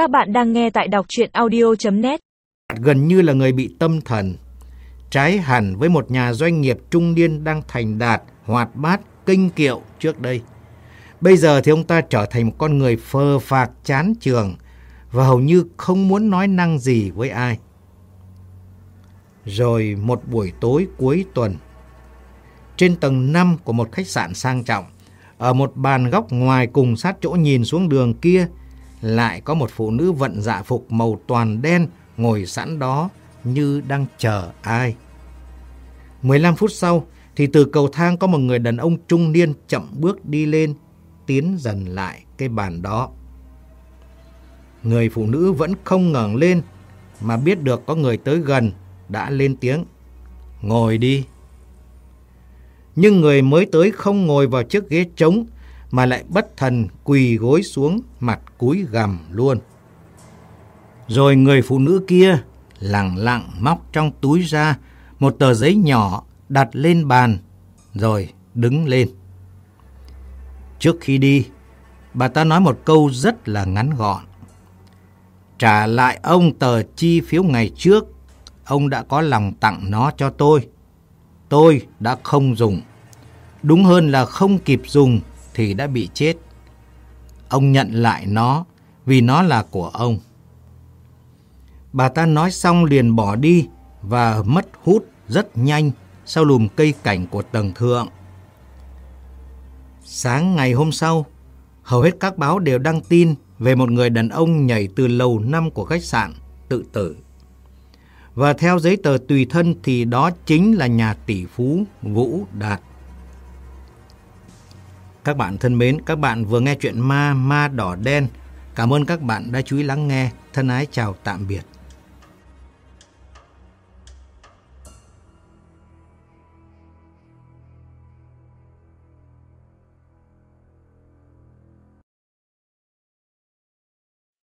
Các bạn đang nghe tại đọc chuyện audio.net Gần như là người bị tâm thần. Trái hẳn với một nhà doanh nghiệp trung niên đang thành đạt, hoạt bát, kinh kiệu trước đây. Bây giờ thì ông ta trở thành một con người phơ phạc chán trường và hầu như không muốn nói năng gì với ai. Rồi một buổi tối cuối tuần, trên tầng 5 của một khách sạn sang trọng, ở một bàn góc ngoài cùng sát chỗ nhìn xuống đường kia, lại có một phụ nữ vận dạ phục màu toàn đen ngồi sẵn đó như đang chờ ai. 15 phút sau thì từ cầu thang có một người đàn ông trung niên chậm bước đi lên, tiến dần lại cái bàn đó. Người phụ nữ vẫn không ngẩng lên mà biết được có người tới gần đã lên tiếng. Ngồi đi. Nhưng người mới tới không ngồi vào chiếc ghế trống mà lại bất thần quỳ gối xuống mặt cúi gằm luôn. Rồi người phụ nữ kia lặng lặng móc trong túi ra một tờ giấy nhỏ đặt lên bàn rồi đứng lên. Trước khi đi, bà ta nói một câu rất là ngắn gọn. Trả lại ông tờ chi phiếu ngày trước, ông đã có lòng tặng nó cho tôi. Tôi đã không dùng. Đúng hơn là không kịp dùng thì đã bị chết. Ông nhận lại nó vì nó là của ông. Bà ta nói xong liền bỏ đi và mất hút rất nhanh sau lùm cây cảnh của tầng thượng. Sáng ngày hôm sau, hầu hết các báo đều đăng tin về một người đàn ông nhảy từ lầu năm của khách sạn tự tử. Và theo giấy tờ tùy thân thì đó chính là nhà tỷ phú Vũ Đạt. Các bạn thân mến, các bạn vừa nghe chuyện ma ma đỏ đen. Cảm ơn các bạn đã chú ý lắng nghe. Thân ái chào tạm biệt.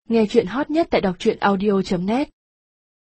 Nghe chuyện hot nhất tại đọc truyện audio.net